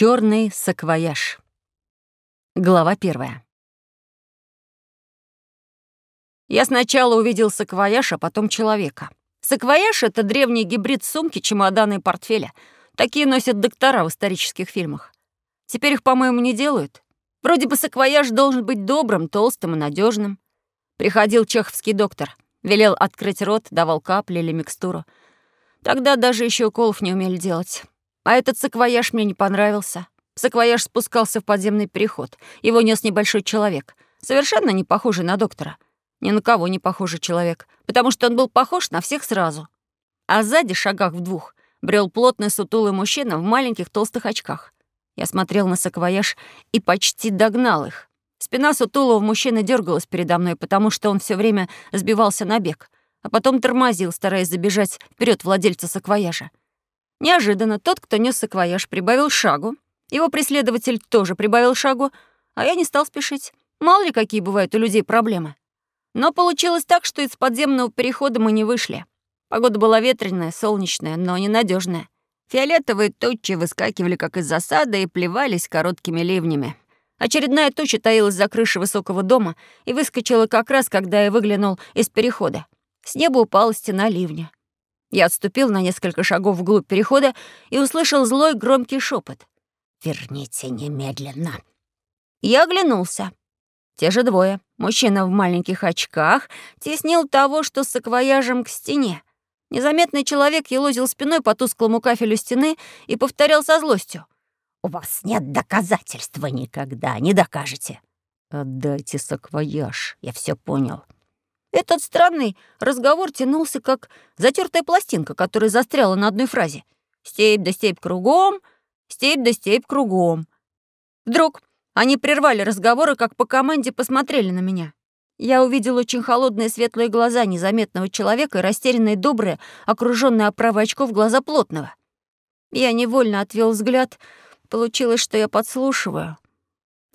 Черный саквояж. Глава первая. Я сначала увидел саквояж, а потом человека. Саквояж — это древний гибрид сумки, чемодана и портфеля. Такие носят доктора в исторических фильмах. Теперь их, по-моему, не делают. Вроде бы саквояж должен быть добрым, толстым и надежным. Приходил чеховский доктор, велел открыть рот, давал капли или микстуру. Тогда даже еще уколов не умели делать. А этот саквояж мне не понравился. Саквояж спускался в подземный переход. Его нес небольшой человек, совершенно не похожий на доктора. Ни на кого не похожий человек, потому что он был похож на всех сразу. А сзади, шагах в двух, брел плотный сутулый мужчина в маленьких толстых очках. Я смотрел на саквояж и почти догнал их. Спина сутулого мужчины дергалась передо мной, потому что он все время сбивался на бег, а потом тормозил, стараясь забежать вперед владельца саквояжа. Неожиданно тот, кто нес саквояж, прибавил шагу. Его преследователь тоже прибавил шагу, а я не стал спешить. Мало ли, какие бывают у людей проблемы. Но получилось так, что из подземного перехода мы не вышли. Погода была ветреная, солнечная, но ненадежная. Фиолетовые тучи выскакивали как из засады и плевались короткими ливнями. Очередная туча таилась за крышей высокого дома и выскочила как раз, когда я выглянул из перехода. С неба упала стена ливня. Я отступил на несколько шагов вглубь перехода и услышал злой громкий шепот. «Верните немедленно!» Я оглянулся. Те же двое. Мужчина в маленьких очках теснил того, что с саквояжем к стене. Незаметный человек елозил спиной по тусклому кафелю стены и повторял со злостью. «У вас нет доказательств, вы никогда не докажете». «Отдайте саквояж, я все понял». Этот странный разговор тянулся, как затертая пластинка, которая застряла на одной фразе. «Степь да степь кругом, степь да степь кругом». Вдруг они прервали разговоры, как по команде посмотрели на меня. Я увидел очень холодные светлые глаза незаметного человека и растерянные добрые, окруженные оправой очков глаза плотного. Я невольно отвел взгляд. Получилось, что я подслушиваю.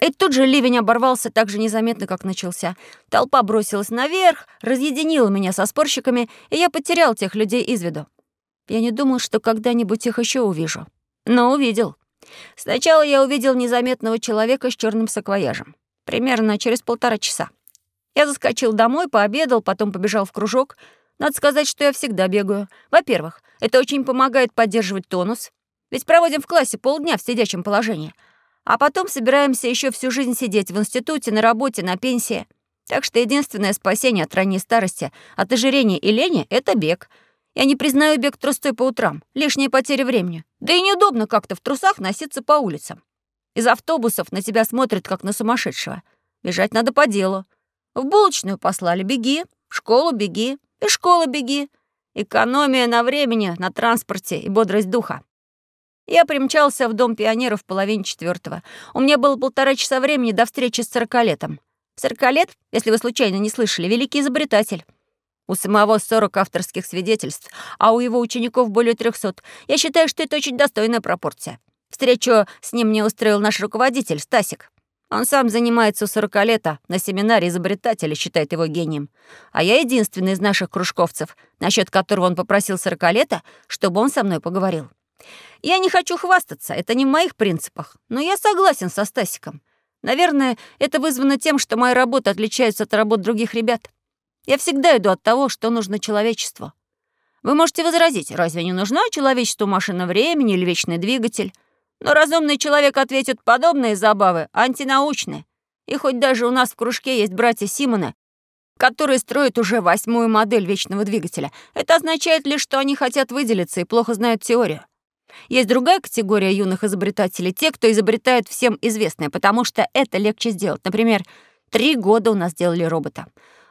И тут же ливень оборвался так же незаметно, как начался. Толпа бросилась наверх, разъединила меня со спорщиками, и я потерял тех людей из виду. Я не думал, что когда-нибудь их еще увижу. Но увидел. Сначала я увидел незаметного человека с черным саквояжем. Примерно через полтора часа. Я заскочил домой, пообедал, потом побежал в кружок. Надо сказать, что я всегда бегаю. Во-первых, это очень помогает поддерживать тонус. Ведь проводим в классе полдня в сидячем положении — а потом собираемся еще всю жизнь сидеть в институте, на работе, на пенсии. Так что единственное спасение от ранней старости, от ожирения и лени — это бег. Я не признаю бег трустой по утрам, лишняя потеря времени. Да и неудобно как-то в трусах носиться по улицам. Из автобусов на тебя смотрят, как на сумасшедшего. Бежать надо по делу. В булочную послали — беги, в школу — беги, из школы — беги. Экономия на времени, на транспорте и бодрость духа. Я примчался в Дом пионеров в половине четвертого. У меня было полтора часа времени до встречи с сорокалетом. Сорокалет, если вы случайно не слышали, великий изобретатель. У самого 40 авторских свидетельств, а у его учеников более 300. Я считаю, что это очень достойная пропорция. Встречу с ним мне устроил наш руководитель, Стасик. Он сам занимается у 40 лета на семинаре изобретателя, считает его гением. А я единственный из наших кружковцев, насчет которого он попросил 40 лета, чтобы он со мной поговорил. Я не хочу хвастаться, это не в моих принципах, но я согласен со Стасиком. Наверное, это вызвано тем, что моя работа отличается от работ других ребят. Я всегда иду от того, что нужно человечеству. Вы можете возразить, разве не нужна человечеству машина времени или вечный двигатель? Но разумный человек ответит, подобные забавы антинаучны. И хоть даже у нас в кружке есть братья Симоны, которые строят уже восьмую модель вечного двигателя, это означает лишь, что они хотят выделиться и плохо знают теорию. Есть другая категория юных изобретателей, те, кто изобретают всем известное, потому что это легче сделать. Например, три года у нас делали робота.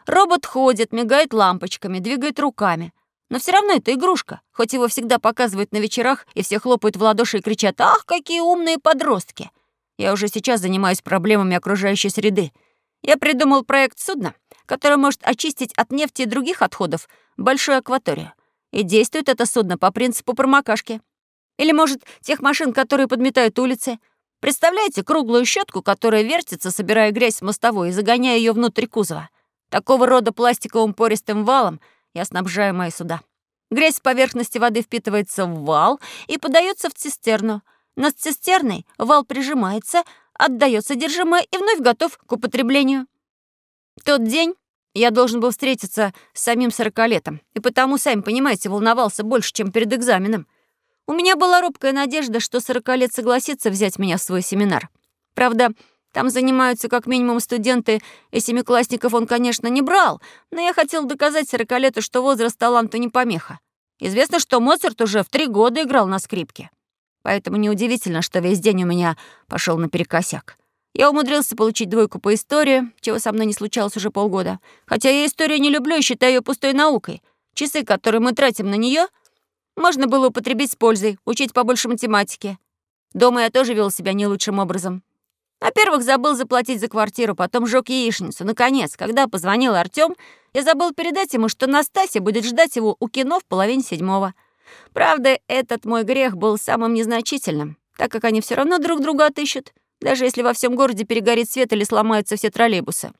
Робот ходит, мигает лампочками, двигает руками. Но все равно это игрушка, хоть его всегда показывают на вечерах, и все хлопают в ладоши и кричат «Ах, какие умные подростки!» Я уже сейчас занимаюсь проблемами окружающей среды. Я придумал проект судна, которое может очистить от нефти и других отходов большую акваторию. И действует это судно по принципу промокашки. Или, может, тех машин, которые подметают улицы? Представляете круглую щетку, которая вертится, собирая грязь с мостовой и загоняя ее внутрь кузова? Такого рода пластиковым пористым валом я снабжаю мои суда. Грязь с поверхности воды впитывается в вал и подается в цистерну. Над цистерной вал прижимается, отдает содержимое и вновь готов к употреблению. В тот день я должен был встретиться с самим сорокалетом, и потому, сами понимаете, волновался больше, чем перед экзаменом. У меня была робкая надежда, что сорокалет согласится взять меня в свой семинар. Правда, там занимаются как минимум студенты, и семиклассников он, конечно, не брал, но я хотел доказать сорокалету, что возраст таланту не помеха. Известно, что Моцарт уже в три года играл на скрипке. Поэтому неудивительно, что весь день у меня пошел наперекосяк. Я умудрился получить двойку по истории, чего со мной не случалось уже полгода. Хотя я историю не люблю и считаю ее пустой наукой. Часы, которые мы тратим на нее, можно было употребить с пользой, учить побольше математики. Дома я тоже вел себя не лучшим образом. Во-первых, забыл заплатить за квартиру, потом жёг яичницу. Наконец, когда позвонил Артём, я забыл передать ему, что Настасья будет ждать его у кино в половине седьмого. Правда, этот мой грех был самым незначительным, так как они все равно друг друга отыщут, даже если во всем городе перегорит свет или сломаются все троллейбусы.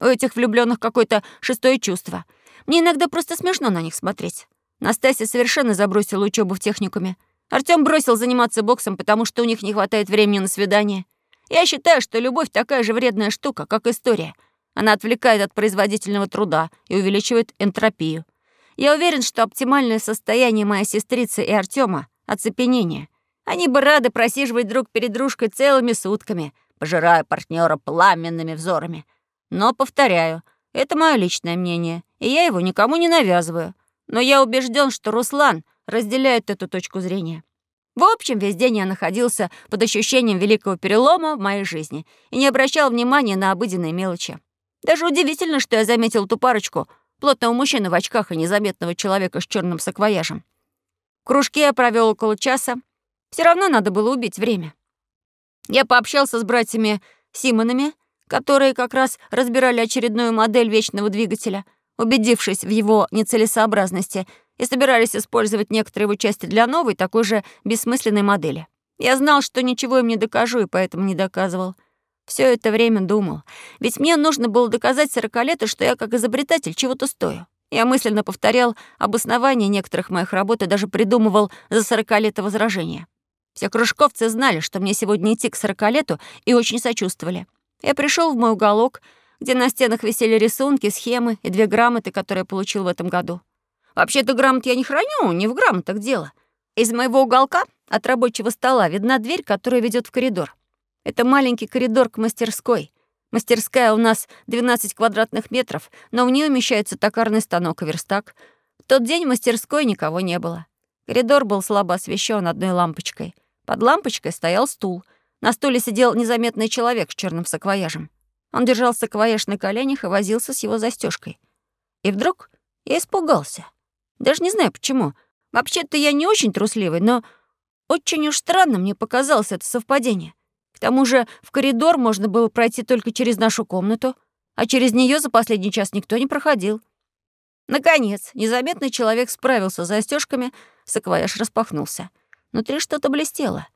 У этих влюбленных какое-то шестое чувство. Мне иногда просто смешно на них смотреть. Настасья совершенно забросила учебу в техникуме. Артём бросил заниматься боксом, потому что у них не хватает времени на свидание. Я считаю, что любовь такая же вредная штука, как история. Она отвлекает от производительного труда и увеличивает энтропию. Я уверен, что оптимальное состояние моей сестрицы и Артема — оцепенение. Они бы рады просиживать друг перед дружкой целыми сутками, пожирая партнера пламенными взорами. Но, повторяю, это мое личное мнение, и я его никому не навязываю. Но я убежден, что Руслан разделяет эту точку зрения. В общем, весь день я находился под ощущением великого перелома в моей жизни и не обращал внимания на обыденные мелочи. Даже удивительно, что я заметил ту парочку плотного мужчины в очках и незаметного человека с черным саквояжем. В кружке я провел около часа. Все равно надо было убить время. Я пообщался с братьями Симонами, которые как раз разбирали очередную модель вечного двигателя, убедившись в его нецелесообразности — и собирались использовать некоторые его части для новой, такой же бессмысленной модели. Я знал, что ничего им не докажу, и поэтому не доказывал. Все это время думал. Ведь мне нужно было доказать сорокалету, что я как изобретатель чего-то стою. Я мысленно повторял обоснование некоторых моих работ и даже придумывал за сорокалета возражения. Все кружковцы знали, что мне сегодня идти к сорокалету, и очень сочувствовали. Я пришел в мой уголок, где на стенах висели рисунки, схемы и две грамоты, которые я получил в этом году. Вообще-то грамот я не храню, не в грамотах дело. Из моего уголка от рабочего стола видна дверь, которая ведет в коридор. Это маленький коридор к мастерской. Мастерская у нас 12 квадратных метров, но в ней умещается токарный станок и верстак. В тот день в мастерской никого не было. Коридор был слабо освещен одной лампочкой. Под лампочкой стоял стул. На стуле сидел незаметный человек с черным саквояжем. Он держал саквояж на коленях и возился с его застежкой. И вдруг я испугался. Даже не знаю почему. Вообще-то я не очень трусливый, но очень уж странно мне показалось это совпадение. К тому же в коридор можно было пройти только через нашу комнату, а через нее за последний час никто не проходил. Наконец, незаметный человек справился с застежками, саквояж распахнулся. Внутри что-то блестело.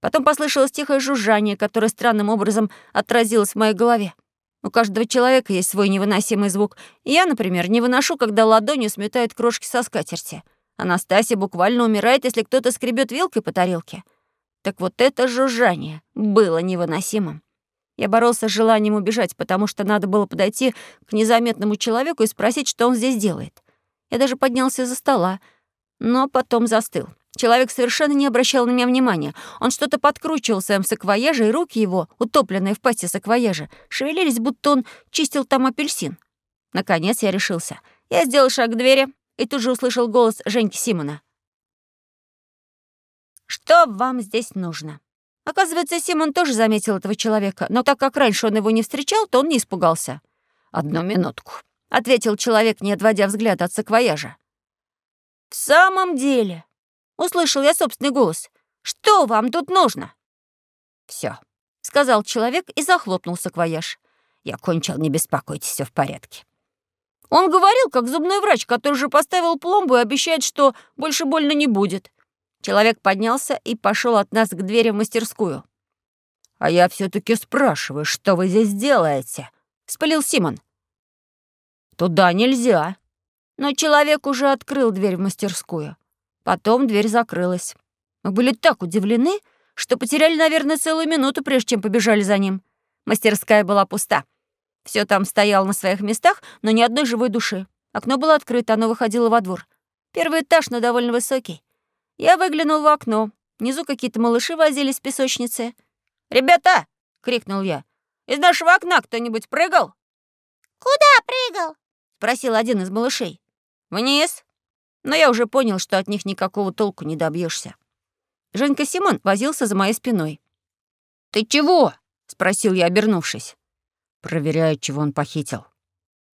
Потом послышалось тихое жужжание, которое странным образом отразилось в моей голове. У каждого человека есть свой невыносимый звук. Я, например, не выношу, когда ладонью сметают крошки со скатерти. Анастасия буквально умирает, если кто-то скребет вилкой по тарелке. Так вот это жужжание было невыносимым. Я боролся с желанием убежать, потому что надо было подойти к незаметному человеку и спросить, что он здесь делает. Я даже поднялся из-за стола, но потом застыл. Человек совершенно не обращал на меня внимания. Он что-то подкручивал в своем саквояже, и руки его, утопленные в пасти саквояжа, шевелились, будто он чистил там апельсин. Наконец я решился. Я сделал шаг к двери и тут же услышал голос Женьки Симона. «Что вам здесь нужно?» Оказывается, Симон тоже заметил этого человека, но так как раньше он его не встречал, то он не испугался. «Одну минутку», — ответил человек, не отводя взгляда от саквояжа. «В самом деле, Услышал я собственный голос. «Что вам тут нужно?» «Всё», — сказал человек и захлопнул саквояж. «Я кончил, не беспокойтесь, всё в порядке». Он говорил, как зубной врач, который уже поставил пломбу и обещает, что больше больно не будет. Человек поднялся и пошел от нас к двери в мастерскую. «А я все таки спрашиваю, что вы здесь делаете?» — спалил Симон. «Туда нельзя». Но человек уже открыл дверь в мастерскую. Потом дверь закрылась. Мы были так удивлены, что потеряли, наверное, целую минуту, прежде чем побежали за ним. Мастерская была пуста. Все там стояло на своих местах, но ни одной живой души. Окно было открыто, оно выходило во двор. Первый этаж, но довольно высокий. Я выглянул в окно. Внизу какие-то малыши возились в песочнице. «Ребята!» — крикнул я. «Из нашего окна кто-нибудь прыгал?» «Куда прыгал?» — спросил один из малышей. «Вниз». Но я уже понял, что от них никакого толку не добьешься. Женька Симон возился за моей спиной. «Ты чего?» — спросил я, обернувшись. «Проверяю, чего он похитил».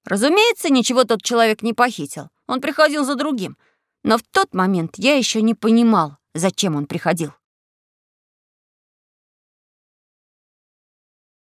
Разумеется, ничего тот человек не похитил. Он приходил за другим. Но в тот момент я еще не понимал, зачем он приходил.